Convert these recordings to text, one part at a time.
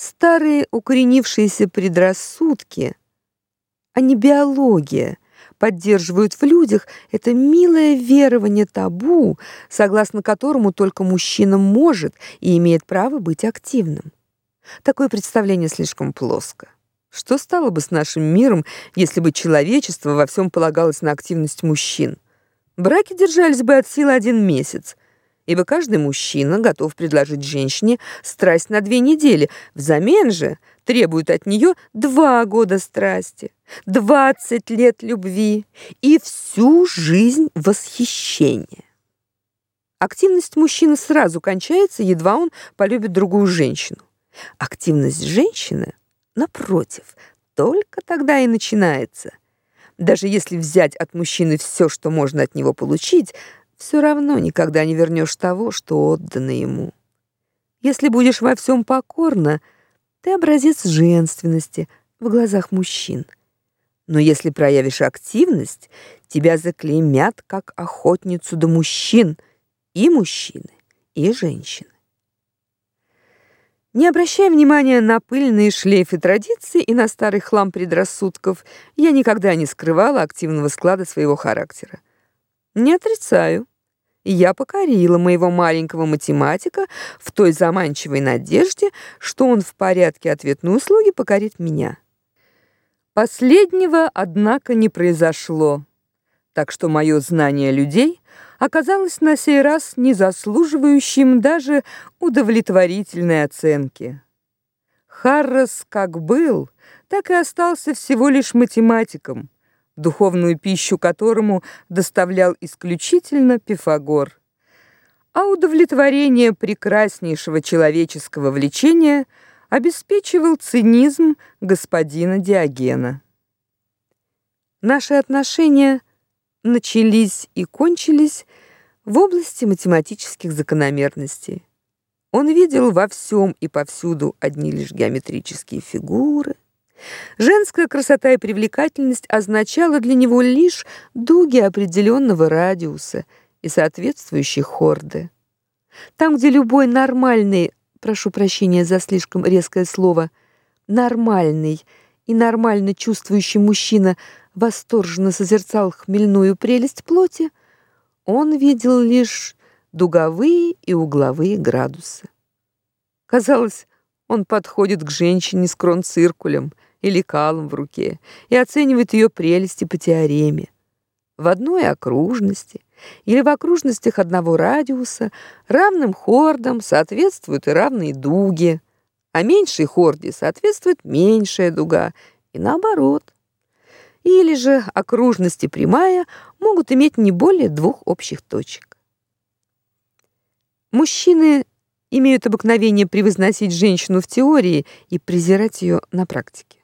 Старые укоренившиеся предрассудки, а не биология, поддерживают в людях это милое верование табу, согласно которому только мужчина может и имеет право быть активным. Такое представление слишком плоско. Что стало бы с нашим миром, если бы человечество во всем полагалось на активность мужчин? Браки держались бы от силы один месяц, ибо каждый мужчина готов предложить женщине страсть на две недели, взамен же требует от нее два года страсти, двадцать лет любви и всю жизнь восхищения. Активность мужчины сразу кончается, едва он полюбит другую женщину. Активность женщины Напротив, только тогда и начинается. Даже если взять от мужчины все, что можно от него получить, все равно никогда не вернешь того, что отдано ему. Если будешь во всем покорна, ты образец женственности в глазах мужчин. Но если проявишь активность, тебя заклеймят как охотницу до мужчин, и мужчины, и женщины. Не обращая внимания на пыльные шлейфы традиций и на старый хлам предрассудков, я никогда не скрывала активного склада своего характера. Не отрицаю. Я покорила моего маленького математика в той заманчивой надежде, что он в порядке ответной услуги покорит меня. Последнего, однако, не произошло. Так что мое знание людей оказалось на сей раз не заслуживающим даже удовлетворительной оценки. Харрес как был, так и остался всего лишь математиком, духовную пищу которому доставлял исключительно Пифагор. А удовлетворение прекраснейшего человеческого влечения обеспечивал цинизм господина Диогена. Наши отношения – начались и кончились в области математических закономерностей. Он видел во всем и повсюду одни лишь геометрические фигуры. Женская красота и привлекательность означала для него лишь дуги определенного радиуса и соответствующие хорды. Там, где любой нормальный, прошу прощения за слишком резкое слово, нормальный и нормально чувствующий мужчина восторженно созерцал хмельную прелесть плоти, он видел лишь дуговые и угловые градусы. Казалось, он подходит к женщине с кронциркулем или калом в руке и оценивает ее прелести по теореме. В одной окружности или в окружностях одного радиуса равным хордам соответствуют и равные дуги, а меньшей хорде соответствует меньшая дуга, и наоборот или же окружность и прямая могут иметь не более двух общих точек. Мужчины имеют обыкновение превозносить женщину в теории и презирать ее на практике.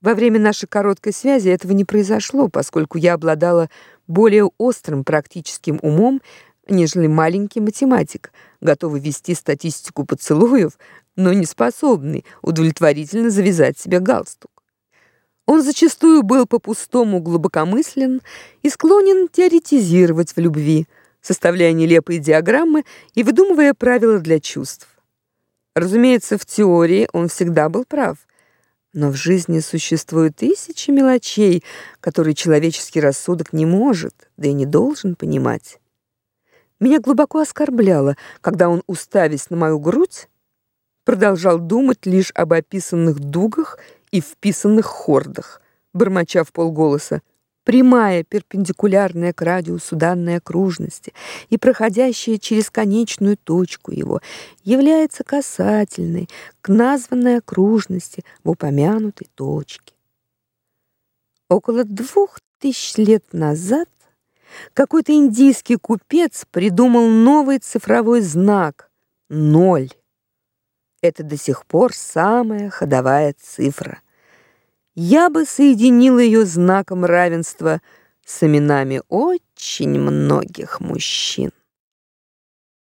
Во время нашей короткой связи этого не произошло, поскольку я обладала более острым практическим умом, нежели маленький математик, готовый вести статистику поцелуев, но не способный удовлетворительно завязать себе галстук. Он зачастую был по-пустому глубокомыслен и склонен теоретизировать в любви, составляя нелепые диаграммы и выдумывая правила для чувств. Разумеется, в теории он всегда был прав, но в жизни существуют тысячи мелочей, которые человеческий рассудок не может, да и не должен понимать. Меня глубоко оскорбляло, когда он, уставясь на мою грудь, продолжал думать лишь об описанных дугах и вписанных хордах, бормоча в полголоса, прямая перпендикулярная к радиусу данной окружности и проходящая через конечную точку его является касательной к названной окружности в упомянутой точке. Около двух тысяч лет назад какой-то индийский купец придумал новый цифровой знак ноль. Это до сих пор самая ходовая цифра. Я бы соединил ее знаком равенства с именами очень многих мужчин.